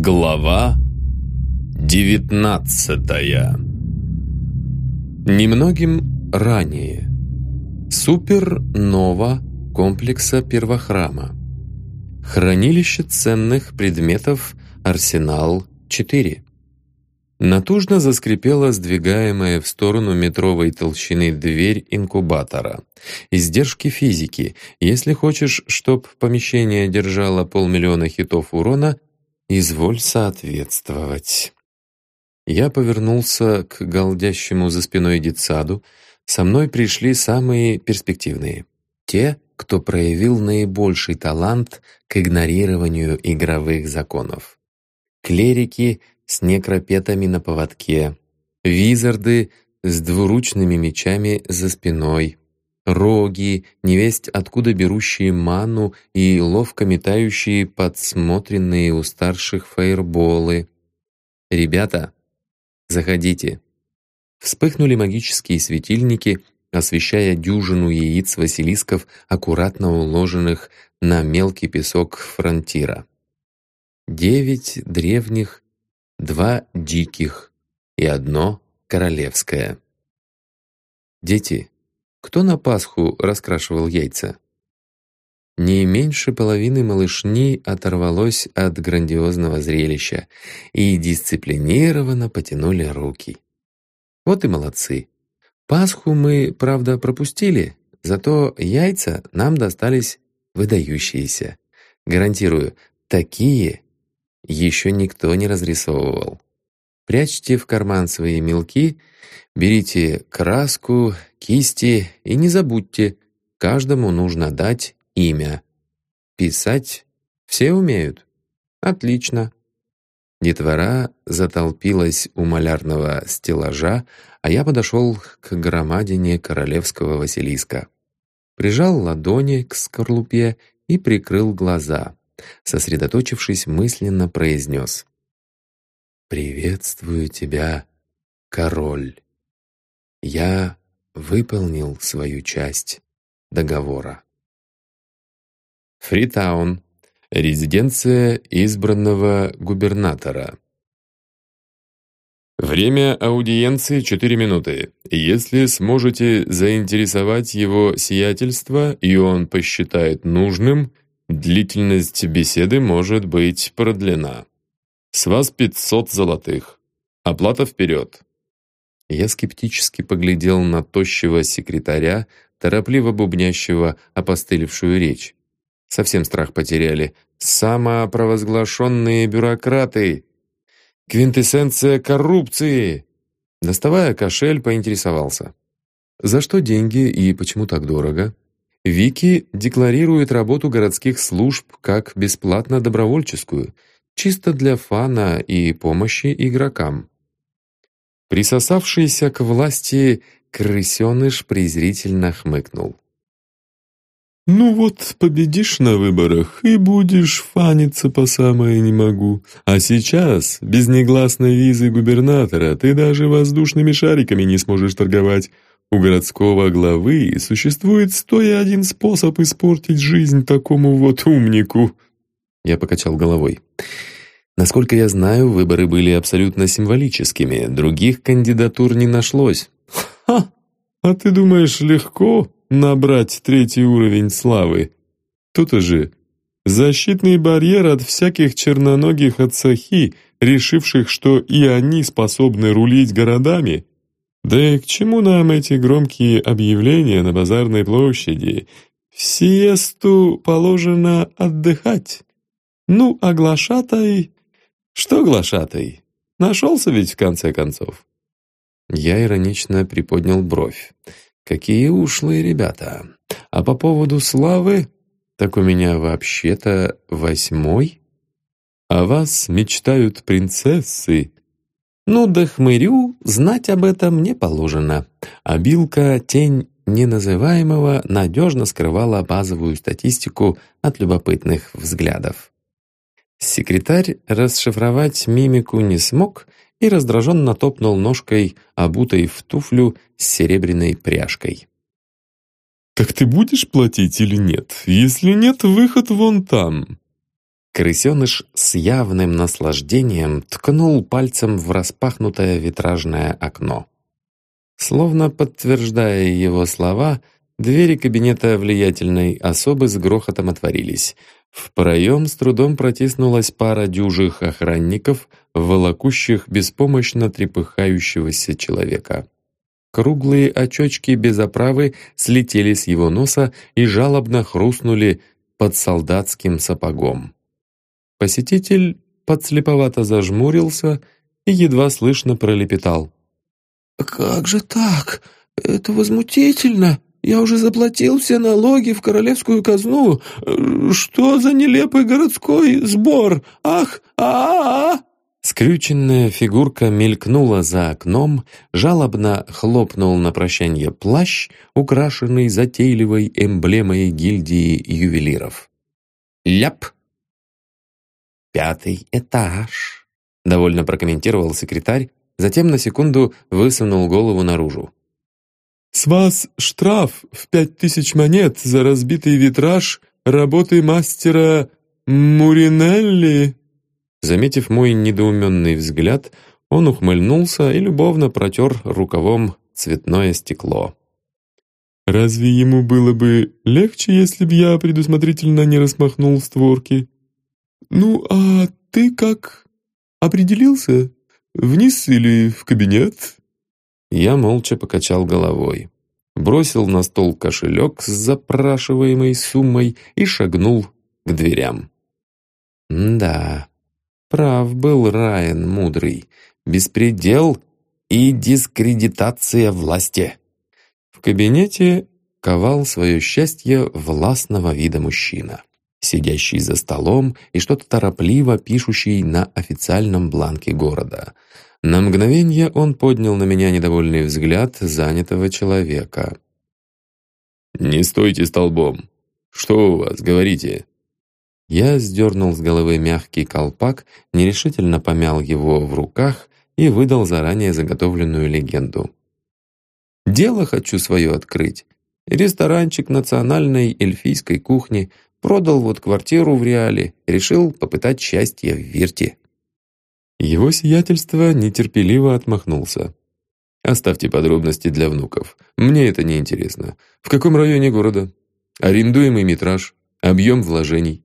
Глава девятнадцатая Немногим ранее. Супернова комплекса Первохрама. Хранилище ценных предметов «Арсенал-4». Натужно заскрипела сдвигаемая в сторону метровой толщины дверь инкубатора. Издержки физики. Если хочешь, чтоб помещение держало полмиллиона хитов урона, изволь соответствовать. Я повернулся к голдящему за спиной детсаду. Со мной пришли самые перспективные. Те, кто проявил наибольший талант к игнорированию игровых законов. Клерики с некропетами на поводке, визарды с двуручными мечами за спиной, роги, невесть откуда берущие ману и ловко метающие подсмотренные у старших фаерболы. «Ребята, заходите!» Вспыхнули магические светильники, освещая дюжину яиц василисков, аккуратно уложенных на мелкий песок фронтира. Девять древних, два диких и одно королевское. Дети, кто на Пасху раскрашивал яйца? Не меньше половины малышни оторвалось от грандиозного зрелища и дисциплинированно потянули руки. Вот и молодцы. Пасху мы, правда, пропустили, зато яйца нам достались выдающиеся. Гарантирую, такие еще никто не разрисовывал. Прячьте в карман свои мелки, берите краску, кисти и не забудьте, каждому нужно дать имя. Писать все умеют? Отлично. Детвора затолпилась у малярного стеллажа, а я подошел к громадине королевского Василиска. Прижал ладони к скорлупе и прикрыл глаза. Сосредоточившись, мысленно произнес — «Приветствую тебя, король. Я выполнил свою часть договора». Фритаун. Резиденция избранного губернатора. Время аудиенции 4 минуты. Если сможете заинтересовать его сиятельство, и он посчитает нужным, длительность беседы может быть продлена. С вас пятьсот золотых. Оплата вперед». Я скептически поглядел на тощего секретаря, торопливо бубнящего опостылевшую речь. Совсем страх потеряли. Самопровозглашенные бюрократы! Квинтэссенция коррупции! Доставая кошель, поинтересовался. За что деньги и почему так дорого? Вики декларирует работу городских служб как бесплатно-добровольческую – чисто для фана и помощи игрокам. Присосавшийся к власти крысеныш презрительно хмыкнул. «Ну вот, победишь на выборах и будешь фаниться по самое не могу. А сейчас, без негласной визы губернатора, ты даже воздушными шариками не сможешь торговать. У городского главы существует сто и один способ испортить жизнь такому вот умнику». Я покачал головой. Насколько я знаю, выборы были абсолютно символическими, других кандидатур не нашлось. Ха! А ты думаешь, легко набрать третий уровень славы? Тут же защитный барьер от всяких черноногих отцахи, решивших, что и они способны рулить городами. Да и к чему нам эти громкие объявления на базарной площади? В сиесту положено отдыхать. Ну, а глашатай... Что глашатай? Нашелся ведь в конце концов. Я иронично приподнял бровь. Какие ушлые ребята. А по поводу славы, так у меня вообще-то восьмой. А вас мечтают принцессы. Ну да хмырю, знать об этом не положено. А Билка, тень неназываемого, надежно скрывала базовую статистику от любопытных взглядов. Секретарь расшифровать мимику не смог и раздраженно топнул ножкой, обутой в туфлю с серебряной пряжкой. «Так ты будешь платить или нет? Если нет, выход вон там». Крысеныш с явным наслаждением ткнул пальцем в распахнутое витражное окно. Словно подтверждая его слова, двери кабинета влиятельной особы с грохотом отворились. В проем с трудом протиснулась пара дюжих охранников, волокущих беспомощно трепыхающегося человека. Круглые очечки без оправы слетели с его носа и жалобно хрустнули под солдатским сапогом. Посетитель подслеповато зажмурился и едва слышно пролепетал. «Как же так? Это возмутительно! Я уже заплатил все налоги в королевскую казну. Что за нелепый городской сбор? Ах, а, -а, -а Скрюченная фигурка мелькнула за окном, жалобно хлопнул на прощание плащ, украшенный затейливой эмблемой гильдии ювелиров. «Ляп!» «Пятый этаж», — довольно прокомментировал секретарь, затем на секунду высунул голову наружу. «С вас штраф в пять тысяч монет за разбитый витраж работы мастера Муринелли». Заметив мой недоуменный взгляд, он ухмыльнулся и любовно протер рукавом цветное стекло. «Разве ему было бы легче, если б я предусмотрительно не распахнул створки?» «Ну, а ты как? Определился? Вниз или в кабинет?» Я молча покачал головой, бросил на стол кошелек с запрашиваемой суммой и шагнул к дверям. «Да, прав был Райан Мудрый. Беспредел и дискредитация власти». В кабинете ковал свое счастье властного вида мужчина сидящий за столом и что-то торопливо пишущий на официальном бланке города. На мгновение он поднял на меня недовольный взгляд занятого человека. «Не стойте столбом! Что у вас, говорите?» Я сдернул с головы мягкий колпак, нерешительно помял его в руках и выдал заранее заготовленную легенду. «Дело хочу свое открыть. Ресторанчик национальной эльфийской кухни — Продал вот квартиру в Реале, решил попытать счастье в Вирте». Его сиятельство нетерпеливо отмахнулся. «Оставьте подробности для внуков. Мне это не интересно. В каком районе города? Арендуемый метраж? Объем вложений?»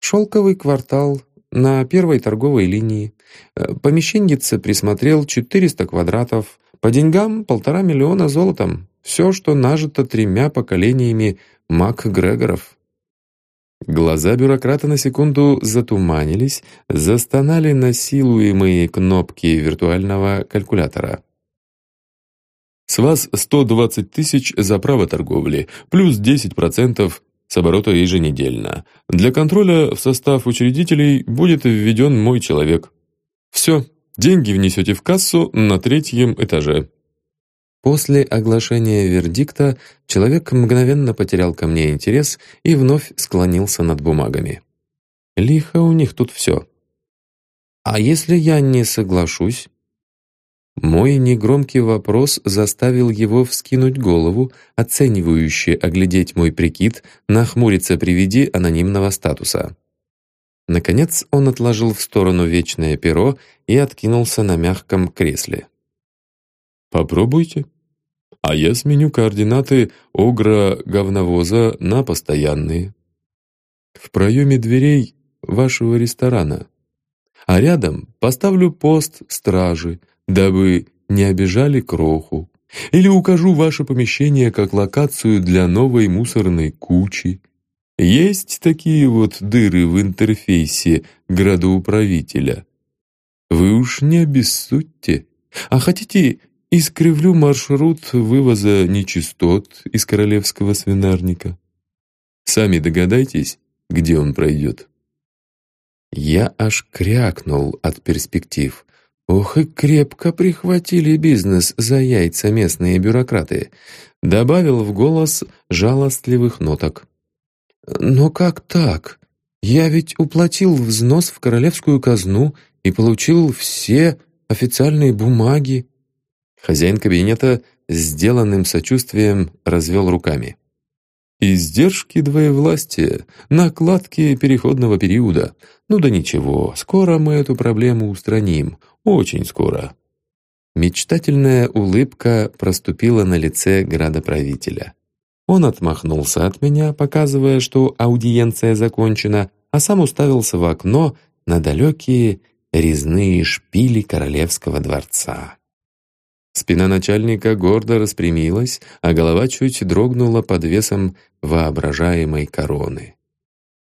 «Шелковый квартал, на первой торговой линии. Э, Помещенница присмотрел 400 квадратов. По деньгам полтора миллиона золотом. Все, что нажито тремя поколениями Мак Грегоров». Глаза бюрократа на секунду затуманились, застонали насилуемые кнопки виртуального калькулятора. «С вас 120 тысяч за право торговли, плюс 10% с оборота еженедельно. Для контроля в состав учредителей будет введен мой человек. Все, деньги внесете в кассу на третьем этаже». После оглашения вердикта человек мгновенно потерял ко мне интерес и вновь склонился над бумагами. Лихо у них тут все. «А если я не соглашусь?» Мой негромкий вопрос заставил его вскинуть голову, оценивающе оглядеть мой прикид, нахмуриться при виде анонимного статуса. Наконец он отложил в сторону вечное перо и откинулся на мягком кресле. «Попробуйте», а я сменю координаты огра-говновоза на постоянные. В проеме дверей вашего ресторана. А рядом поставлю пост стражи, дабы не обижали кроху. Или укажу ваше помещение как локацию для новой мусорной кучи. Есть такие вот дыры в интерфейсе градоуправителя. Вы уж не обессудьте. А хотите, искривлю маршрут вывоза нечистот из королевского свинарника. Сами догадайтесь, где он пройдет. Я аж крякнул от перспектив. Ох и крепко прихватили бизнес за яйца местные бюрократы. Добавил в голос жалостливых ноток. «Но как так? Я ведь уплатил взнос в королевскую казну и получил все официальные бумаги. Хозяин кабинета сделанным сочувствием развел руками. Издержки двоевластия, накладки переходного периода. Ну да ничего, скоро мы эту проблему устраним. Очень скоро. Мечтательная улыбка проступила на лице градоправителя. Он отмахнулся от меня, показывая, что аудиенция закончена, а сам уставился в окно на далекие резные шпили королевского дворца. Спина начальника гордо распрямилась, а голова чуть дрогнула под весом воображаемой короны.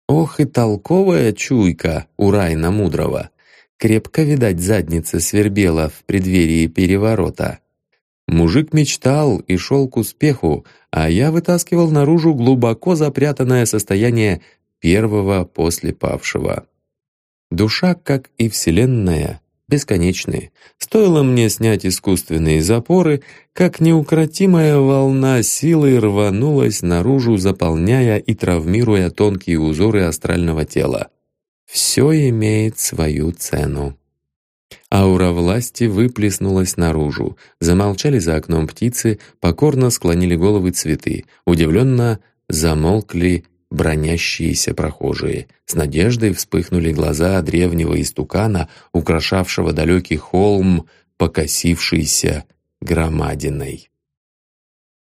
Ох и толковая чуйка у Райна Мудрого! Крепко, видать, задница свербела в преддверии переворота. Мужик мечтал и шел к успеху, а я вытаскивал наружу глубоко запрятанное состояние первого после павшего. Душа, как и Вселенная, бесконечны. Стоило мне снять искусственные запоры, как неукротимая волна силы рванулась наружу, заполняя и травмируя тонкие узоры астрального тела. Все имеет свою цену. Аура власти выплеснулась наружу. Замолчали за окном птицы, покорно склонили головы цветы, удивленно замолкли бронящиеся прохожие. С надеждой вспыхнули глаза древнего истукана, украшавшего далекий холм, покосившийся громадиной.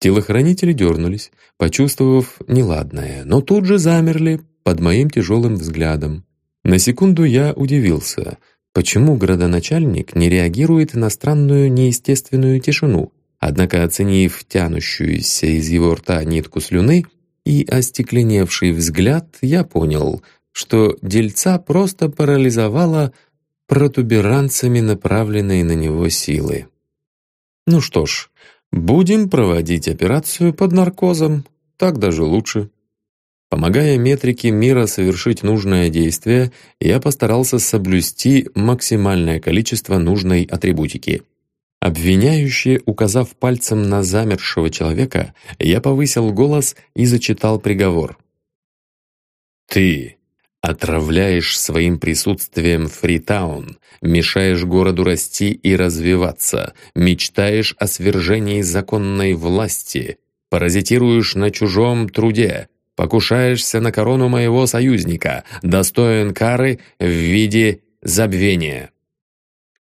Телохранители дернулись, почувствовав неладное, но тут же замерли под моим тяжелым взглядом. На секунду я удивился, почему градоначальник не реагирует на странную неестественную тишину, однако, оценив тянущуюся из его рта нитку слюны, и остекленевший взгляд, я понял, что дельца просто парализовала протуберанцами направленной на него силы. Ну что ж, будем проводить операцию под наркозом, так даже лучше. Помогая метрике мира совершить нужное действие, я постарался соблюсти максимальное количество нужной атрибутики. Обвиняющий, указав пальцем на замершего человека, я повысил голос и зачитал приговор. «Ты отравляешь своим присутствием Фритаун, мешаешь городу расти и развиваться, мечтаешь о свержении законной власти, паразитируешь на чужом труде, покушаешься на корону моего союзника, достоин кары в виде забвения».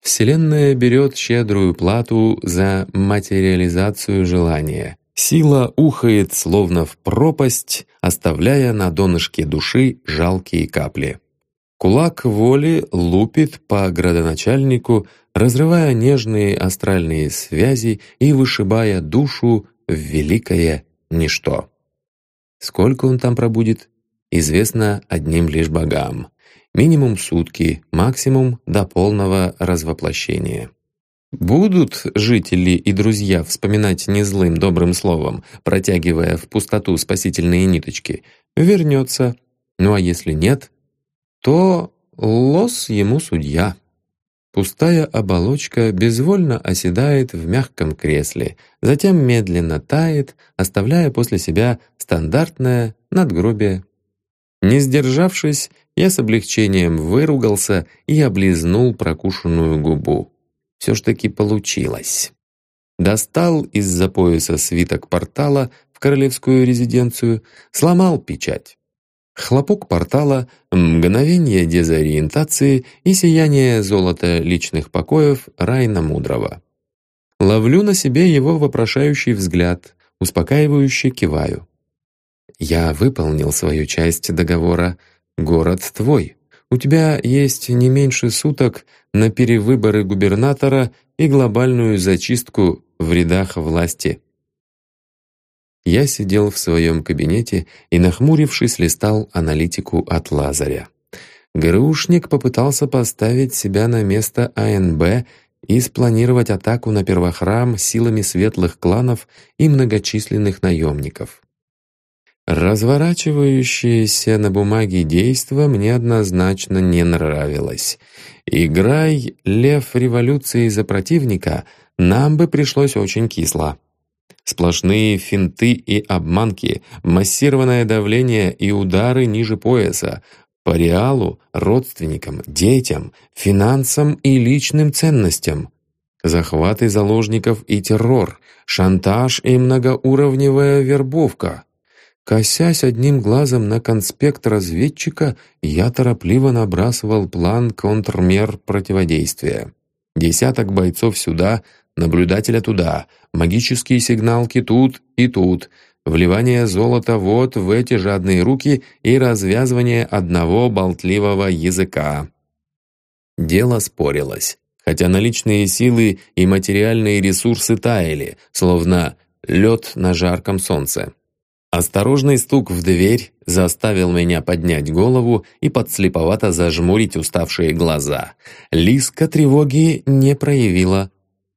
Вселенная берет щедрую плату за материализацию желания. Сила ухает словно в пропасть, оставляя на донышке души жалкие капли. Кулак воли лупит по градоначальнику, разрывая нежные астральные связи и вышибая душу в великое ничто. Сколько он там пробудет, известно одним лишь богам минимум сутки, максимум до полного развоплощения. Будут жители и друзья вспоминать незлым добрым словом, протягивая в пустоту спасительные ниточки, вернется. Ну а если нет, то лос ему судья. Пустая оболочка безвольно оседает в мягком кресле, затем медленно тает, оставляя после себя стандартное надгробие. Не сдержавшись, я с облегчением выругался и облизнул прокушенную губу. Все ж таки получилось. Достал из-за пояса свиток портала в королевскую резиденцию, сломал печать. Хлопок портала, мгновение дезориентации и сияние золота личных покоев Райна Мудрого. Ловлю на себе его вопрошающий взгляд, успокаивающе киваю. Я выполнил свою часть договора, Город твой. У тебя есть не меньше суток на перевыборы губернатора и глобальную зачистку в рядах власти. Я сидел в своем кабинете и, нахмурившись, листал аналитику от Лазаря. ГРУшник попытался поставить себя на место АНБ и спланировать атаку на первохрам силами светлых кланов и многочисленных наемников. Разворачивающееся на бумаге действо мне однозначно не нравилось. Играй лев революции за противника, нам бы пришлось очень кисло. Сплошные финты и обманки, массированное давление и удары ниже пояса, по реалу, родственникам, детям, финансам и личным ценностям. Захваты заложников и террор, шантаж и многоуровневая вербовка — Косясь одним глазом на конспект разведчика, я торопливо набрасывал план контрмер противодействия. Десяток бойцов сюда, наблюдателя туда, магические сигналки тут и тут, вливание золота вот в эти жадные руки и развязывание одного болтливого языка. Дело спорилось, хотя наличные силы и материальные ресурсы таяли, словно лед на жарком солнце. Осторожный стук в дверь заставил меня поднять голову и подслеповато зажмурить уставшие глаза. Лиска тревоги не проявила.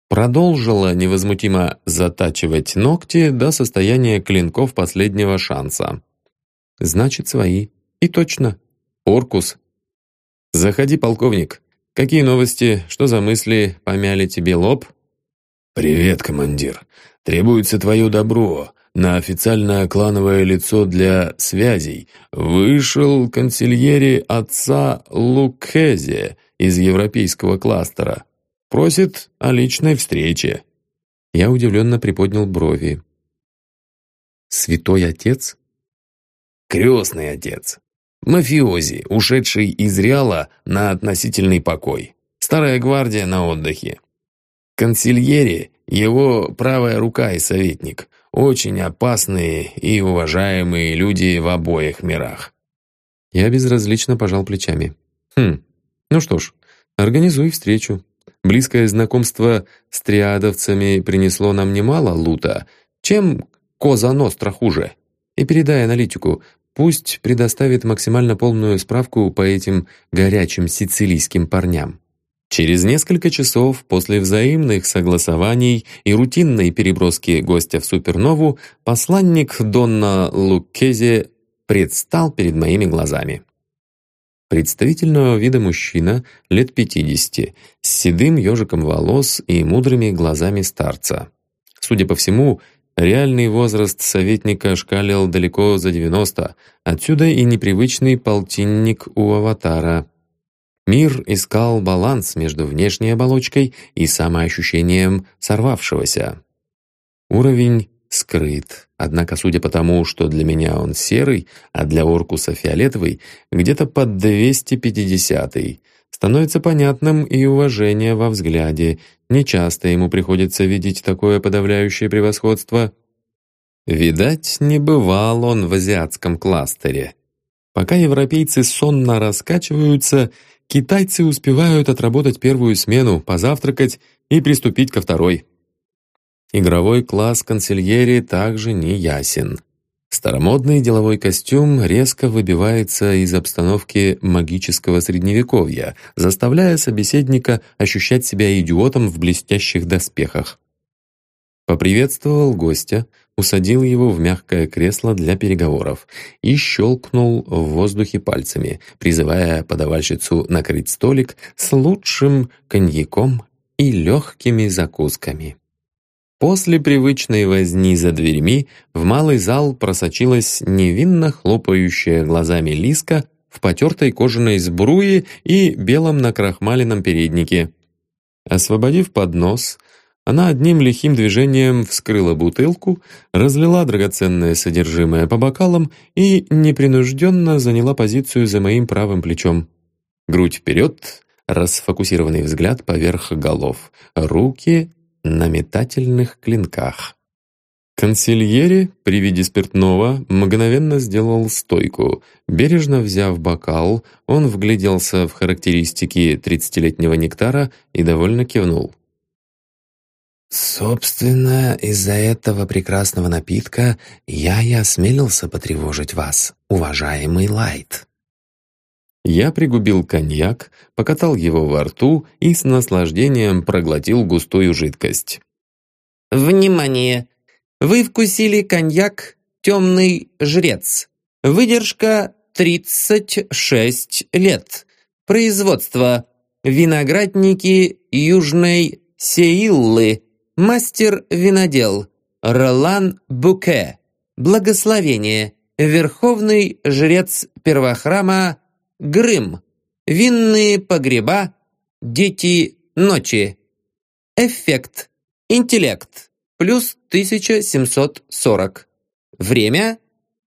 Продолжила невозмутимо затачивать ногти до состояния клинков последнего шанса. «Значит, свои. И точно. Оркус. Заходи, полковник. Какие новости? Что за мысли помяли тебе лоб?» «Привет, командир. Требуется твое добро на официальное клановое лицо для связей вышел консильери отца Лукхезе из европейского кластера. Просит о личной встрече. Я удивленно приподнял брови. «Святой отец?» «Крестный отец. Мафиози, ушедший из Реала на относительный покой. Старая гвардия на отдыхе. Консильери — его правая рука и советник. Очень опасные и уважаемые люди в обоих мирах. Я безразлично пожал плечами. Хм, ну что ж, организуй встречу. Близкое знакомство с триадовцами принесло нам немало лута. Чем Коза Ностра хуже? И передай аналитику, пусть предоставит максимально полную справку по этим горячим сицилийским парням. Через несколько часов после взаимных согласований и рутинной переброски гостя в супернову посланник Донна Луккезе предстал перед моими глазами. Представительного вида мужчина, лет 50, с седым ежиком волос и мудрыми глазами старца. Судя по всему, реальный возраст советника шкалил далеко за 90, отсюда и непривычный полтинник у аватара – Мир искал баланс между внешней оболочкой и самоощущением сорвавшегося. Уровень скрыт, однако, судя по тому, что для меня он серый, а для Оркуса фиолетовый, где-то под 250-й, становится понятным и уважение во взгляде. Нечасто ему приходится видеть такое подавляющее превосходство. Видать, не бывал он в азиатском кластере. Пока европейцы сонно раскачиваются, китайцы успевают отработать первую смену, позавтракать и приступить ко второй. Игровой класс консильери также не ясен. Старомодный деловой костюм резко выбивается из обстановки магического средневековья, заставляя собеседника ощущать себя идиотом в блестящих доспехах. Поприветствовал гостя, усадил его в мягкое кресло для переговоров и щелкнул в воздухе пальцами, призывая подавальщицу накрыть столик с лучшим коньяком и легкими закусками. После привычной возни за дверьми в малый зал просочилась невинно хлопающая глазами Лиска в потертой кожаной сбруе и белом накрахмаленном переднике. Освободив поднос, она одним лихим движением вскрыла бутылку, разлила драгоценное содержимое по бокалам и непринужденно заняла позицию за моим правым плечом. Грудь вперед, расфокусированный взгляд поверх голов, руки на метательных клинках. Консильери при виде спиртного мгновенно сделал стойку. Бережно взяв бокал, он вгляделся в характеристики тридцатилетнего нектара и довольно кивнул. «Собственно, из-за этого прекрасного напитка я и осмелился потревожить вас, уважаемый Лайт». Я пригубил коньяк, покатал его во рту и с наслаждением проглотил густую жидкость. «Внимание! Вы вкусили коньяк «Темный жрец». Выдержка 36 лет. Производство «Виноградники Южной Сеиллы» Мастер-винодел Ролан Буке. Благословение. Верховный жрец первохрама Грым. Винные погреба. Дети ночи. Эффект. Интеллект. Плюс 1740. Время.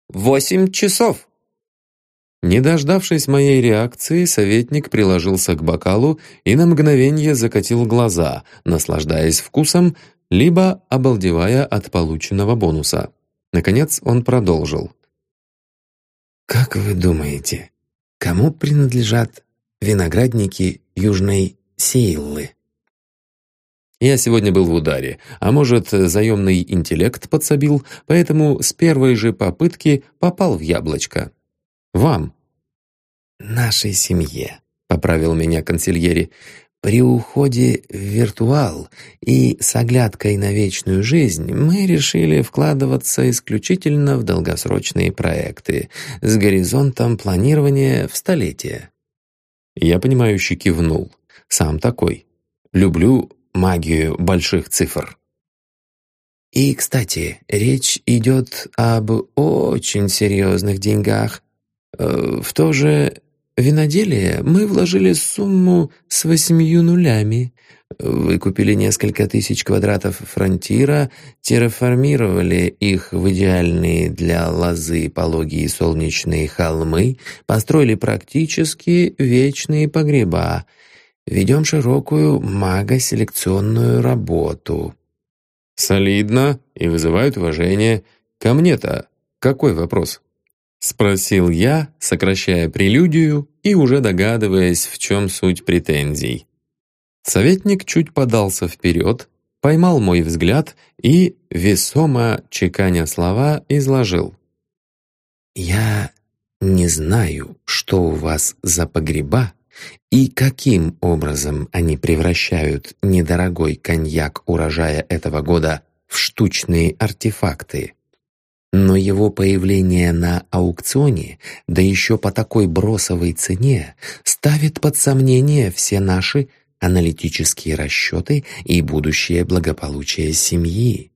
восемь часов». Не дождавшись моей реакции, советник приложился к бокалу и на мгновение закатил глаза, наслаждаясь вкусом, либо обалдевая от полученного бонуса. Наконец он продолжил. «Как вы думаете, кому принадлежат виноградники Южной Сейллы?» Я сегодня был в ударе, а может, заемный интеллект подсобил, поэтому с первой же попытки попал в яблочко. Вам. «Нашей семье», — поправил меня консильери. «При уходе в виртуал и с оглядкой на вечную жизнь мы решили вкладываться исключительно в долгосрочные проекты с горизонтом планирования в столетие». Я понимающе кивнул. Сам такой. Люблю магию больших цифр. И, кстати, речь идет об очень серьезных деньгах. Э, в то же виноделие мы вложили сумму с восемью нулями. Выкупили несколько тысяч квадратов фронтира, терраформировали их в идеальные для лозы пологие солнечные холмы, построили практически вечные погреба — Ведем широкую магоселекционную работу». «Солидно и вызывает уважение. Ко мне-то какой вопрос?» Спросил я, сокращая прелюдию и уже догадываясь, в чем суть претензий. Советник чуть подался вперед, поймал мой взгляд и, весомо чеканя слова, изложил. «Я не знаю, что у вас за погреба, и каким образом они превращают недорогой коньяк урожая этого года в штучные артефакты? Но его появление на аукционе, да еще по такой бросовой цене, ставит под сомнение все наши аналитические расчеты и будущее благополучие семьи.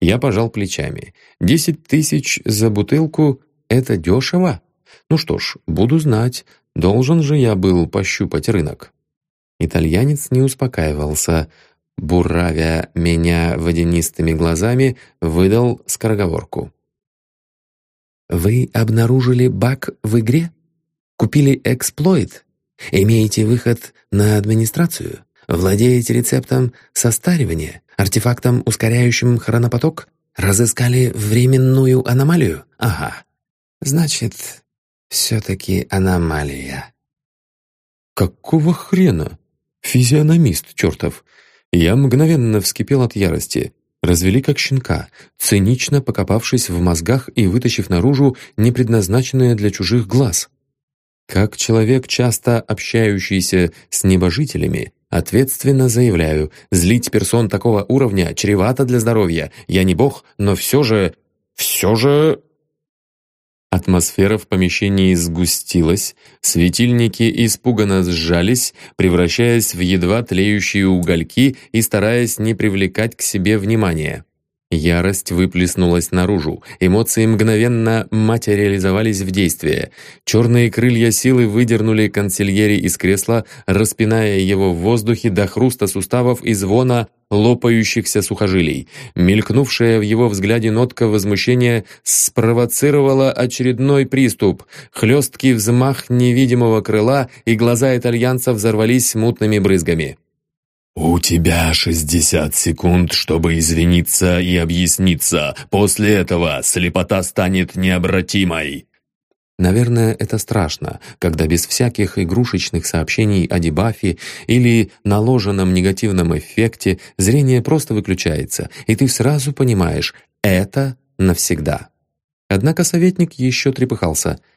Я пожал плечами. Десять тысяч за бутылку — это дешево? Ну что ж, буду знать, Должен же я был пощупать рынок. Итальянец не успокаивался. Буравя меня водянистыми глазами, выдал скороговорку. «Вы обнаружили баг в игре? Купили эксплойт? Имеете выход на администрацию? Владеете рецептом состаривания? Артефактом, ускоряющим хронопоток? Разыскали временную аномалию? Ага. Значит, все-таки аномалия. Какого хрена? Физиономист чертов. Я мгновенно вскипел от ярости. Развели как щенка, цинично покопавшись в мозгах и вытащив наружу непредназначенное для чужих глаз. Как человек, часто общающийся с небожителями, ответственно заявляю, злить персон такого уровня чревато для здоровья. Я не бог, но все же... все же... Атмосфера в помещении сгустилась, светильники испуганно сжались, превращаясь в едва тлеющие угольки и стараясь не привлекать к себе внимания. Ярость выплеснулась наружу, эмоции мгновенно материализовались в действие. Черные крылья силы выдернули консильери из кресла, распиная его в воздухе до хруста суставов и звона лопающихся сухожилий. Мелькнувшая в его взгляде нотка возмущения спровоцировала очередной приступ. Хлесткий взмах невидимого крыла, и глаза итальянца взорвались мутными брызгами. «У тебя шестьдесят секунд, чтобы извиниться и объясниться. После этого слепота станет необратимой». Наверное, это страшно, когда без всяких игрушечных сообщений о дебафе или наложенном негативном эффекте зрение просто выключается, и ты сразу понимаешь — это навсегда. Однако советник еще трепыхался —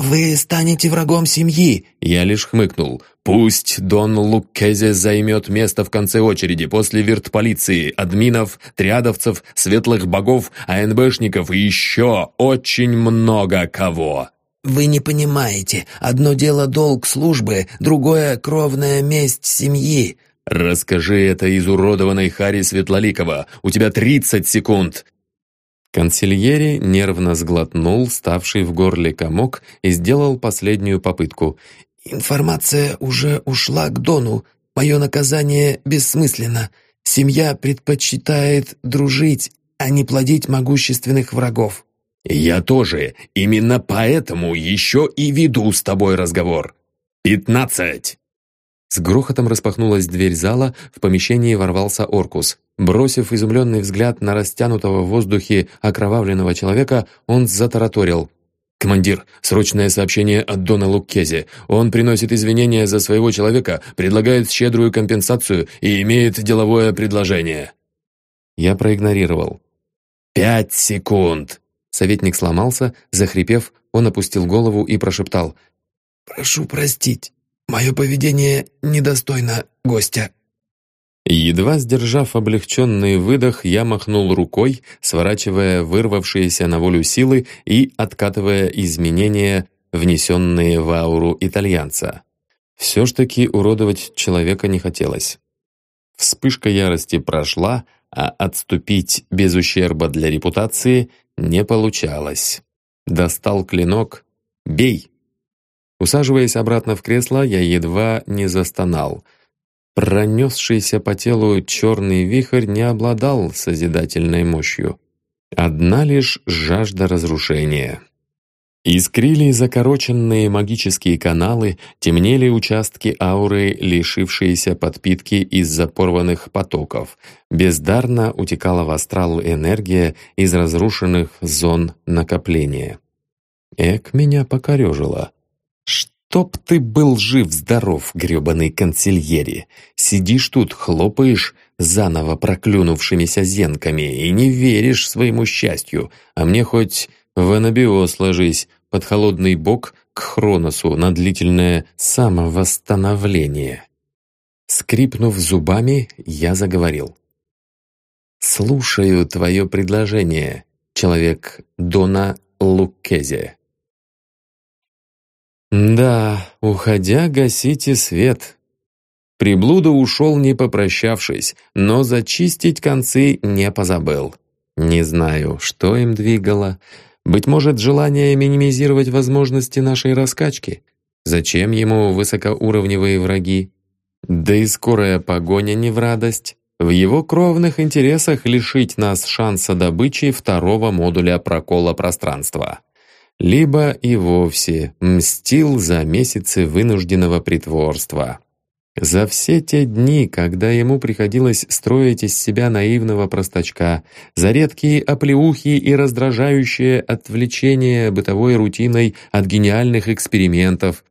«Вы станете врагом семьи!» Я лишь хмыкнул. «Пусть Дон Луккезе займет место в конце очереди после виртполиции, админов, триадовцев, светлых богов, АНБшников и еще очень много кого!» «Вы не понимаете. Одно дело долг службы, другое — кровная месть семьи». «Расскажи это изуродованной Хари Светлоликова. У тебя тридцать секунд!» Консильери нервно сглотнул ставший в горле комок и сделал последнюю попытку. «Информация уже ушла к Дону. Мое наказание бессмысленно. Семья предпочитает дружить, а не плодить могущественных врагов». «Я тоже. Именно поэтому еще и веду с тобой разговор. Пятнадцать!» С грохотом распахнулась дверь зала, в помещении ворвался Оркус. Бросив изумленный взгляд на растянутого в воздухе окровавленного человека, он затараторил. «Командир, срочное сообщение от Дона Луккези. Он приносит извинения за своего человека, предлагает щедрую компенсацию и имеет деловое предложение». Я проигнорировал. «Пять секунд!» Советник сломался, захрипев, он опустил голову и прошептал. «Прошу простить, мое поведение недостойно гостя». Едва сдержав облегченный выдох, я махнул рукой, сворачивая вырвавшиеся на волю силы и откатывая изменения, внесенные в ауру итальянца. Все ж таки уродовать человека не хотелось. Вспышка ярости прошла, а отступить без ущерба для репутации не получалось. Достал клинок «Бей!». Усаживаясь обратно в кресло, я едва не застонал — Пронесшийся по телу черный вихрь не обладал созидательной мощью. Одна лишь жажда разрушения. Искрили закороченные магические каналы, темнели участки ауры, лишившиеся подпитки из-за порванных потоков. Бездарно утекала в астрал энергия из разрушенных зон накопления. Эк меня покорежило. «Чтоб ты был жив-здоров, грёбаный консильери! Сидишь тут, хлопаешь заново проклюнувшимися зенками и не веришь своему счастью, а мне хоть в анабиоз ложись, под холодный бок к Хроносу на длительное самовосстановление». Скрипнув зубами, я заговорил. «Слушаю твое предложение, человек Дона Луккезе». Да, уходя, гасите свет. Приблуда ушел, не попрощавшись, но зачистить концы не позабыл. Не знаю, что им двигало. Быть может, желание минимизировать возможности нашей раскачки? Зачем ему высокоуровневые враги? Да и скорая погоня не в радость. В его кровных интересах лишить нас шанса добычи второго модуля прокола пространства либо и вовсе мстил за месяцы вынужденного притворства. За все те дни, когда ему приходилось строить из себя наивного простачка, за редкие оплеухи и раздражающее отвлечение бытовой рутиной от гениальных экспериментов,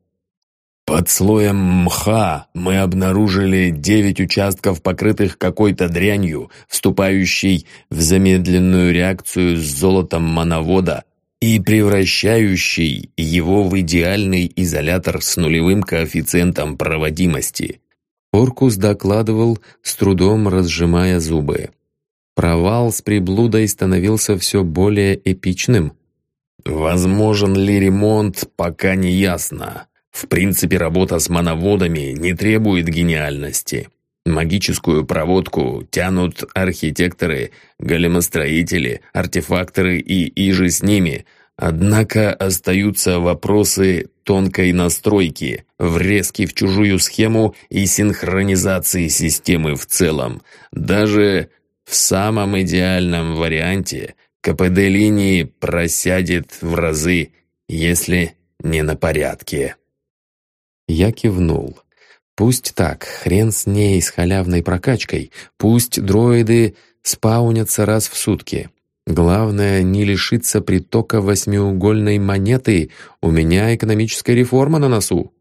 под слоем мха мы обнаружили девять участков, покрытых какой-то дрянью, вступающей в замедленную реакцию с золотом моновода, и превращающий его в идеальный изолятор с нулевым коэффициентом проводимости. Оркус докладывал, с трудом разжимая зубы. Провал с приблудой становился все более эпичным. «Возможен ли ремонт, пока не ясно. В принципе, работа с моноводами не требует гениальности. Магическую проводку тянут архитекторы, големостроители, артефакторы и иже с ними. Однако остаются вопросы тонкой настройки, врезки в чужую схему и синхронизации системы в целом. Даже в самом идеальном варианте КПД линии просядет в разы, если не на порядке. Я кивнул. Пусть так, хрен с ней, с халявной прокачкой. Пусть дроиды спаунятся раз в сутки. Главное, не лишиться притока восьмиугольной монеты. У меня экономическая реформа на носу.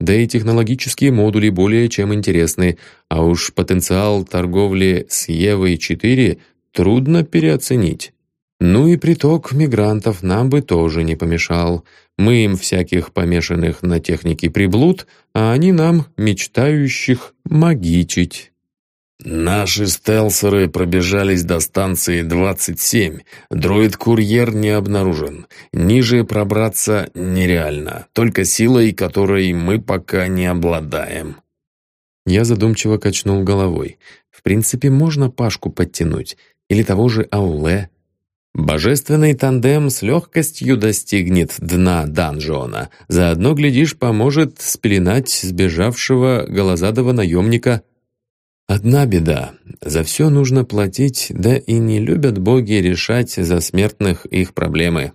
Да и технологические модули более чем интересны, а уж потенциал торговли с Евой-4 трудно переоценить. Ну и приток мигрантов нам бы тоже не помешал. Мы им всяких помешанных на технике приблуд, а они нам, мечтающих, магичить. «Наши стелсеры пробежались до станции 27. Дроид-курьер не обнаружен. Ниже пробраться нереально, только силой, которой мы пока не обладаем». Я задумчиво качнул головой. «В принципе, можно Пашку подтянуть. Или того же Ауле. Божественный тандем с легкостью достигнет дна данжона. Заодно, глядишь, поможет спеленать сбежавшего голозадого наемника. Одна беда. За все нужно платить, да и не любят боги решать за смертных их проблемы.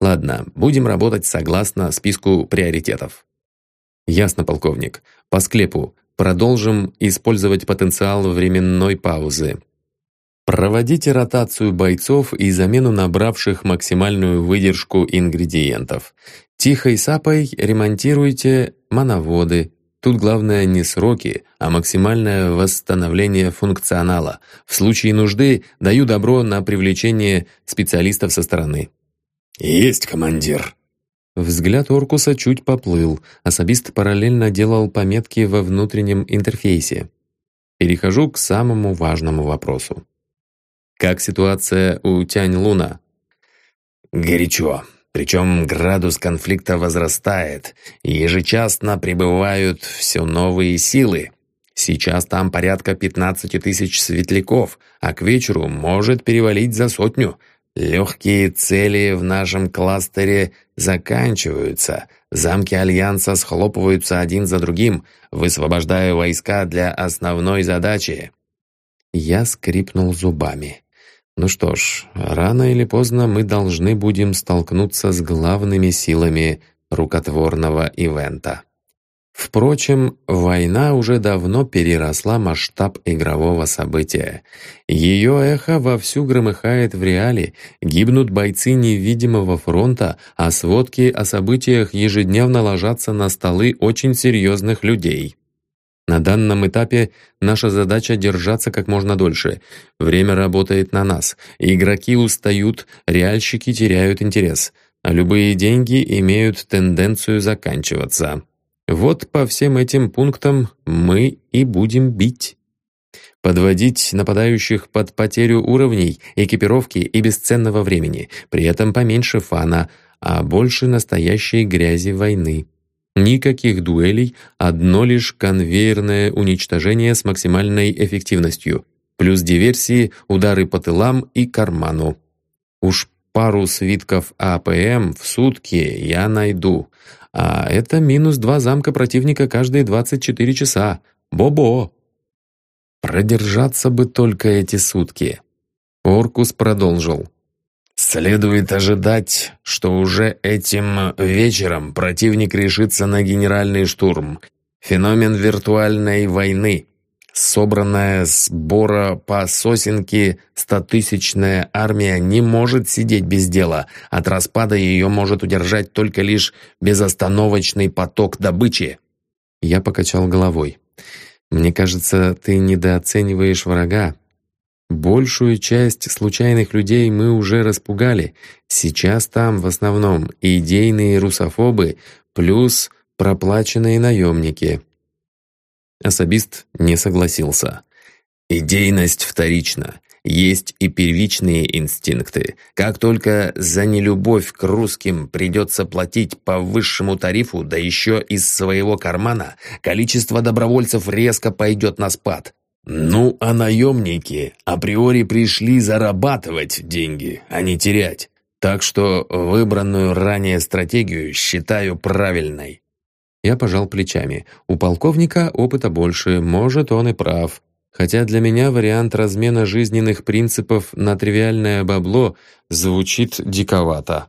Ладно, будем работать согласно списку приоритетов. Ясно, полковник. По склепу. Продолжим использовать потенциал временной паузы. Проводите ротацию бойцов и замену набравших максимальную выдержку ингредиентов. Тихой сапой ремонтируйте мановоды. Тут главное не сроки, а максимальное восстановление функционала. В случае нужды даю добро на привлечение специалистов со стороны. «Есть, командир!» Взгляд Оркуса чуть поплыл. Особист параллельно делал пометки во внутреннем интерфейсе. Перехожу к самому важному вопросу. Как ситуация у Тянь Луна? Горячо. Причем градус конфликта возрастает. Ежечасно прибывают все новые силы. Сейчас там порядка 15 тысяч светляков, а к вечеру может перевалить за сотню. Легкие цели в нашем кластере заканчиваются. Замки Альянса схлопываются один за другим, высвобождая войска для основной задачи. Я скрипнул зубами. Ну что ж, рано или поздно мы должны будем столкнуться с главными силами рукотворного ивента. Впрочем, война уже давно переросла масштаб игрового события. Ее эхо вовсю громыхает в реале, гибнут бойцы невидимого фронта, а сводки о событиях ежедневно ложатся на столы очень серьезных людей. На данном этапе наша задача держаться как можно дольше. Время работает на нас. Игроки устают, реальщики теряют интерес, а любые деньги имеют тенденцию заканчиваться. Вот по всем этим пунктам мы и будем бить. Подводить нападающих под потерю уровней, экипировки и бесценного времени, при этом поменьше фана, а больше настоящей грязи войны. Никаких дуэлей, одно лишь конвейерное уничтожение с максимальной эффективностью, плюс диверсии, удары по тылам и карману. Уж пару свитков АПМ в сутки я найду, а это минус два замка противника каждые 24 часа. Бо-бо! Продержаться бы только эти сутки. Оркус продолжил. Следует ожидать, что уже этим вечером противник решится на генеральный штурм. Феномен виртуальной войны. Собранная с Бора по сосенке стотысячная армия не может сидеть без дела. От распада ее может удержать только лишь безостановочный поток добычи. Я покачал головой. «Мне кажется, ты недооцениваешь врага. Большую часть случайных людей мы уже распугали. Сейчас там в основном идейные русофобы плюс проплаченные наемники. Особист не согласился. Идейность вторична. Есть и первичные инстинкты. Как только за нелюбовь к русским придется платить по высшему тарифу, да еще из своего кармана, количество добровольцев резко пойдет на спад. Ну, а наемники априори пришли зарабатывать деньги, а не терять. Так что выбранную ранее стратегию считаю правильной. Я пожал плечами. У полковника опыта больше, может, он и прав. Хотя для меня вариант размена жизненных принципов на тривиальное бабло звучит диковато.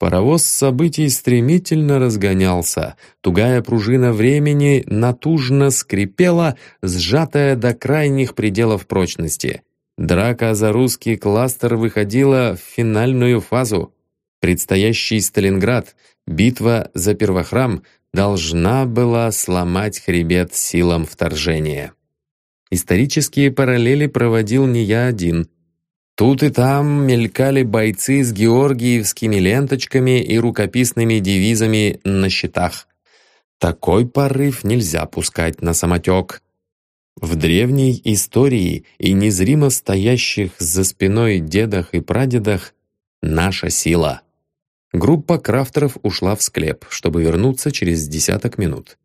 Паровоз событий стремительно разгонялся. Тугая пружина времени натужно скрипела, сжатая до крайних пределов прочности. Драка за русский кластер выходила в финальную фазу. Предстоящий Сталинград, битва за первохрам, должна была сломать хребет силам вторжения. Исторические параллели проводил не я один — Тут и там мелькали бойцы с георгиевскими ленточками и рукописными девизами на щитах. Такой порыв нельзя пускать на самотек. В древней истории и незримо стоящих за спиной дедах и прадедах наша сила. Группа крафтеров ушла в склеп, чтобы вернуться через десяток минут.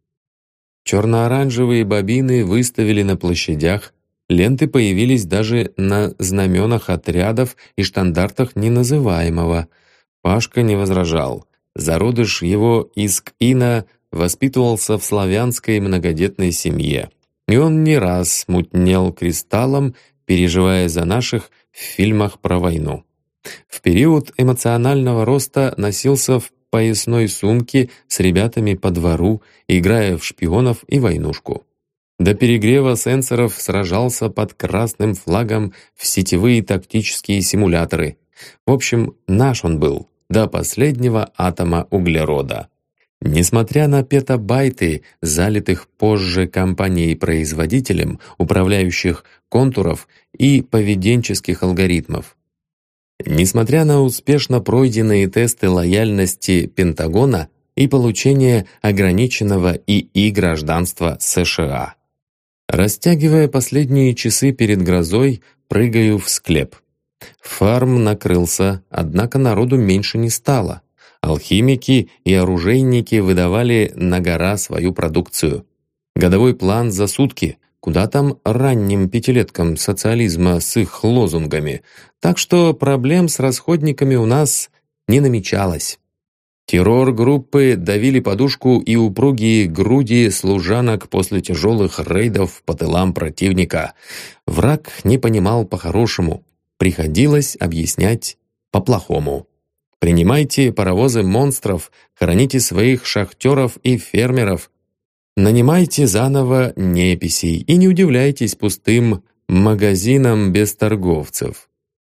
Черно-оранжевые бобины выставили на площадях, Ленты появились даже на знаменах отрядов и штандартах неназываемого. Пашка не возражал. Зародыш его из Кина воспитывался в славянской многодетной семье. И он не раз мутнел кристаллом, переживая за наших в фильмах про войну. В период эмоционального роста носился в поясной сумке с ребятами по двору, играя в шпионов и войнушку. До перегрева сенсоров сражался под красным флагом в сетевые тактические симуляторы. В общем, наш он был, до последнего атома углерода. Несмотря на петабайты, залитых позже компанией-производителем, управляющих контуров и поведенческих алгоритмов. Несмотря на успешно пройденные тесты лояльности Пентагона и получение ограниченного ИИ гражданства США. Растягивая последние часы перед грозой, прыгаю в склеп. Фарм накрылся, однако народу меньше не стало. Алхимики и оружейники выдавали на гора свою продукцию. Годовой план за сутки, куда там ранним пятилеткам социализма с их лозунгами. Так что проблем с расходниками у нас не намечалось. Террор группы давили подушку и упругие груди служанок после тяжелых рейдов по тылам противника. Враг не понимал по-хорошему. Приходилось объяснять по-плохому. Принимайте паровозы монстров, храните своих шахтеров и фермеров. Нанимайте заново неписей и не удивляйтесь пустым магазинам без торговцев.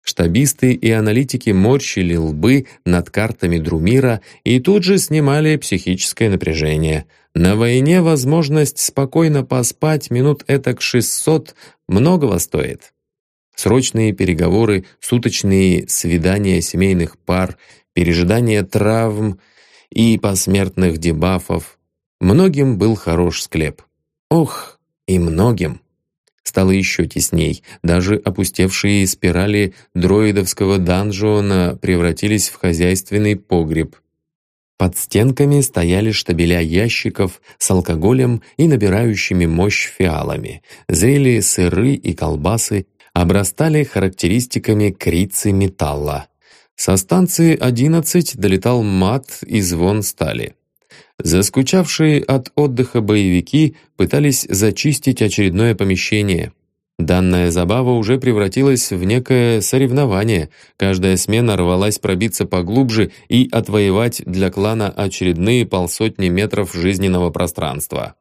Штабисты и аналитики морщили лбы над картами Друмира и тут же снимали психическое напряжение. На войне возможность спокойно поспать минут этак 600 многого стоит. Срочные переговоры, суточные свидания семейных пар, пережидание травм и посмертных дебафов. Многим был хорош склеп. Ох, и многим стало еще тесней. Даже опустевшие спирали дроидовского данжона превратились в хозяйственный погреб. Под стенками стояли штабеля ящиков с алкоголем и набирающими мощь фиалами. Зрели сыры и колбасы, обрастали характеристиками крицы металла. Со станции 11 долетал мат и звон стали. Заскучавшие от отдыха боевики пытались зачистить очередное помещение. Данная забава уже превратилась в некое соревнование. Каждая смена рвалась пробиться поглубже и отвоевать для клана очередные полсотни метров жизненного пространства.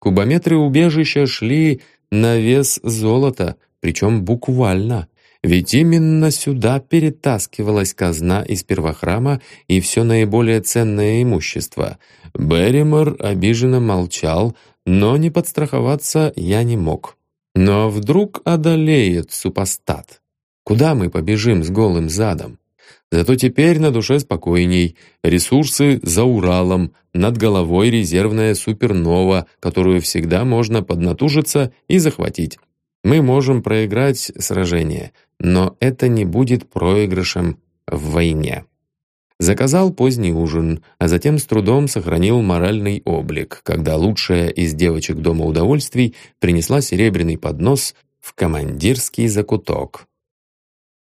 Кубометры убежища шли на вес золота, причем буквально. Ведь именно сюда перетаскивалась казна из первохрама и все наиболее ценное имущество. Берримор обиженно молчал, но не подстраховаться я не мог. Но вдруг одолеет супостат? Куда мы побежим с голым задом? Зато теперь на душе спокойней. Ресурсы за Уралом, над головой резервная супернова, которую всегда можно поднатужиться и захватить. Мы можем проиграть сражение, но это не будет проигрышем в войне. Заказал поздний ужин, а затем с трудом сохранил моральный облик, когда лучшая из девочек Дома удовольствий принесла серебряный поднос в командирский закуток.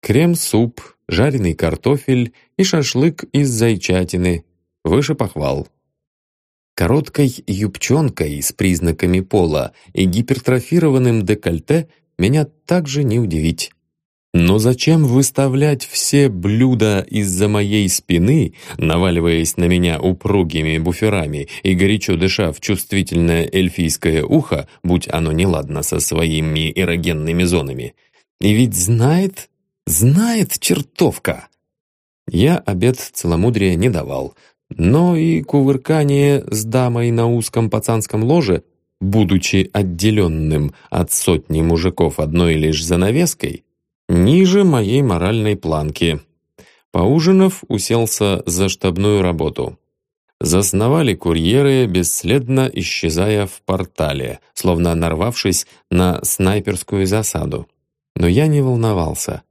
Крем-суп, жареный картофель и шашлык из зайчатины. Выше похвал. Короткой юбчонкой с признаками пола и гипертрофированным декольте меня также не удивить. Но зачем выставлять все блюда из-за моей спины, наваливаясь на меня упругими буферами и горячо дыша в чувствительное эльфийское ухо, будь оно неладно со своими эрогенными зонами? И ведь знает, знает чертовка! Я обед целомудрия не давал, но и кувыркание с дамой на узком пацанском ложе, будучи отделенным от сотни мужиков одной лишь занавеской, ниже моей моральной планки. Поужинав, уселся за штабную работу. Засновали курьеры, бесследно исчезая в портале, словно нарвавшись на снайперскую засаду. Но я не волновался.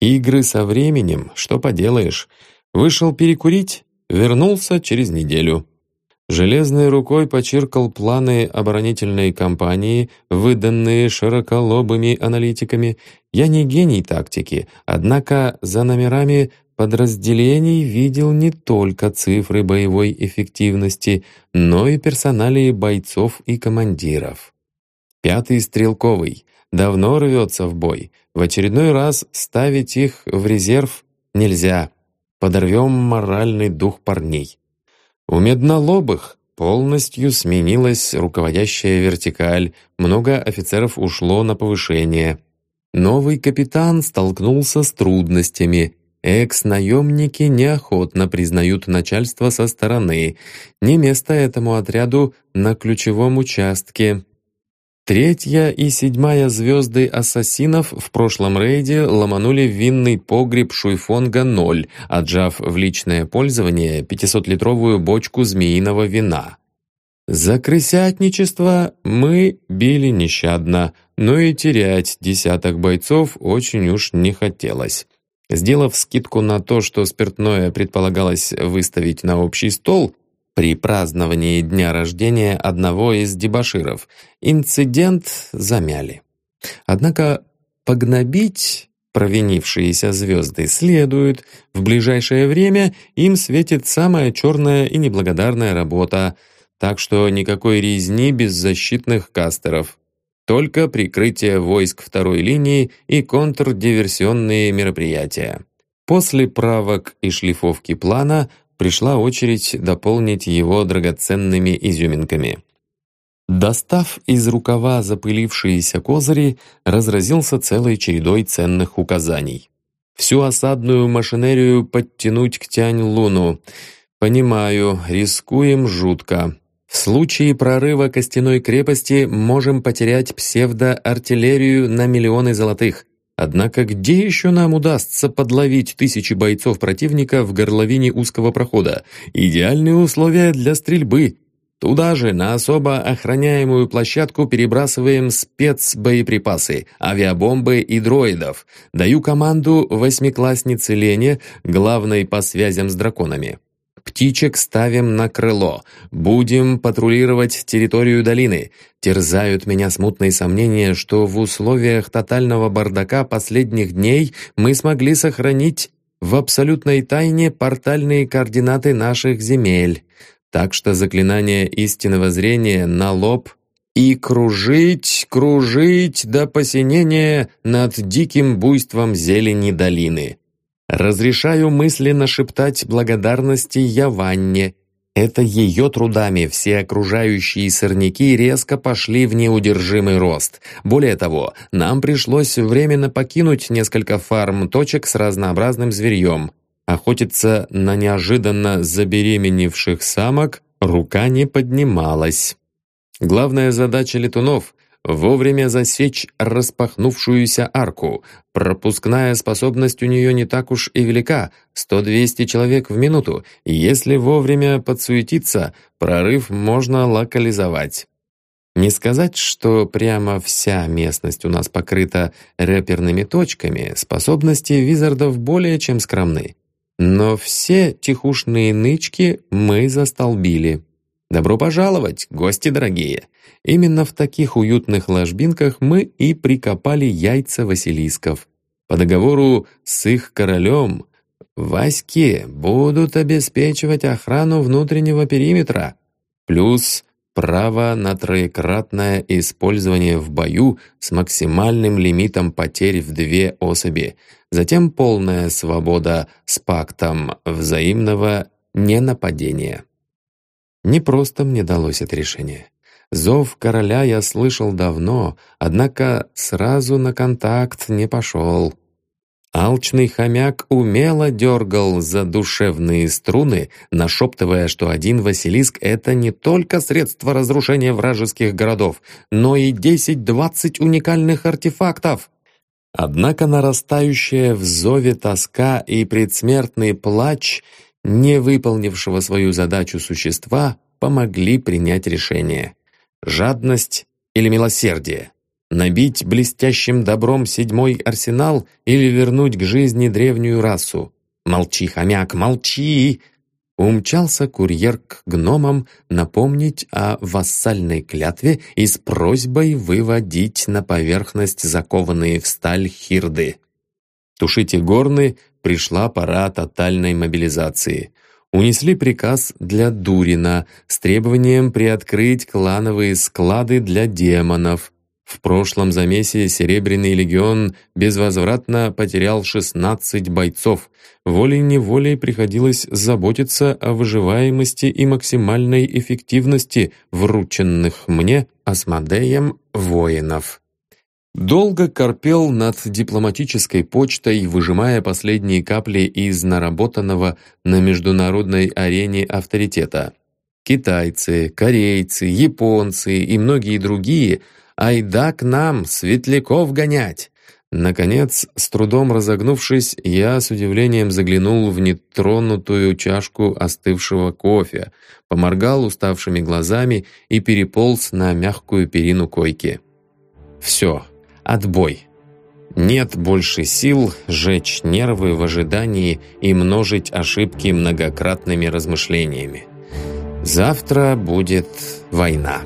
Игры со временем, что поделаешь. Вышел перекурить, Вернулся через неделю. Железной рукой почиркал планы оборонительной кампании, выданные широколобыми аналитиками. Я не гений тактики, однако за номерами подразделений видел не только цифры боевой эффективности, но и персоналии бойцов и командиров. Пятый стрелковый. Давно рвется в бой. В очередной раз ставить их в резерв нельзя. Подорвем моральный дух парней. У меднолобых полностью сменилась руководящая вертикаль, много офицеров ушло на повышение. Новый капитан столкнулся с трудностями. Экс-наемники неохотно признают начальство со стороны. Не место этому отряду на ключевом участке. Третья и седьмая звезды ассасинов в прошлом рейде ломанули винный погреб Шуйфонга-0, отжав в личное пользование 500-литровую бочку змеиного вина. За крысятничество мы били нещадно, но и терять десяток бойцов очень уж не хотелось. Сделав скидку на то, что спиртное предполагалось выставить на общий стол, при праздновании дня рождения одного из дебоширов. Инцидент замяли. Однако погнобить провинившиеся звезды следует. В ближайшее время им светит самая черная и неблагодарная работа, так что никакой резни беззащитных кастеров. Только прикрытие войск второй линии и контрдиверсионные мероприятия. После правок и шлифовки плана пришла очередь дополнить его драгоценными изюминками. Достав из рукава запылившиеся козыри, разразился целой чередой ценных указаний. Всю осадную машинерию подтянуть к Тянь-Луну. Понимаю, рискуем жутко. В случае прорыва костяной крепости можем потерять псевдоартиллерию на миллионы золотых. Однако где еще нам удастся подловить тысячи бойцов противника в горловине узкого прохода? Идеальные условия для стрельбы. Туда же, на особо охраняемую площадку, перебрасываем спецбоеприпасы, авиабомбы и дроидов. Даю команду восьмикласснице Лене, главной по связям с драконами. Птичек ставим на крыло. Будем патрулировать территорию долины. Терзают меня смутные сомнения, что в условиях тотального бардака последних дней мы смогли сохранить в абсолютной тайне портальные координаты наших земель. Так что заклинание истинного зрения на лоб и кружить, кружить до посинения над диким буйством зелени долины. Разрешаю мысленно шептать благодарности Яванне. Это ее трудами все окружающие сорняки резко пошли в неудержимый рост. Более того, нам пришлось временно покинуть несколько фарм-точек с разнообразным зверьем. Охотиться на неожиданно забеременевших самок рука не поднималась. Главная задача летунов вовремя засечь распахнувшуюся арку. Пропускная способность у нее не так уж и велика, 100-200 человек в минуту, если вовремя подсуетиться, прорыв можно локализовать. Не сказать, что прямо вся местность у нас покрыта рэперными точками, способности визардов более чем скромны. Но все тихушные нычки мы застолбили. Добро пожаловать, гости дорогие! Именно в таких уютных ложбинках мы и прикопали яйца василисков. По договору с их королем Васьки будут обеспечивать охрану внутреннего периметра, плюс право на троекратное использование в бою с максимальным лимитом потерь в две особи, затем полная свобода с пактом взаимного ненападения. Не просто мне далось это решение. Зов короля я слышал давно, однако сразу на контакт не пошел. Алчный хомяк умело дергал за душевные струны, нашептывая, что один Василиск — это не только средство разрушения вражеских городов, но и 10-20 уникальных артефактов. Однако нарастающая в зове тоска и предсмертный плач — не выполнившего свою задачу существа, помогли принять решение. Жадность или милосердие? Набить блестящим добром седьмой арсенал или вернуть к жизни древнюю расу? Молчи, хомяк, молчи! Умчался курьер к гномам напомнить о вассальной клятве и с просьбой выводить на поверхность закованные в сталь хирды. Тушите горны, пришла пора тотальной мобилизации. Унесли приказ для Дурина с требованием приоткрыть клановые склады для демонов. В прошлом замесе Серебряный легион безвозвратно потерял 16 бойцов. Волей-неволей приходилось заботиться о выживаемости и максимальной эффективности врученных мне Асмодеем воинов. Долго корпел над дипломатической почтой, выжимая последние капли из наработанного на международной арене авторитета. Китайцы, корейцы, японцы и многие другие – Айда к нам, светляков гонять!» Наконец, с трудом разогнувшись, я с удивлением заглянул в нетронутую чашку остывшего кофе, поморгал уставшими глазами и переполз на мягкую перину койки. «Все, отбой!» Нет больше сил жечь нервы в ожидании и множить ошибки многократными размышлениями. Завтра будет война.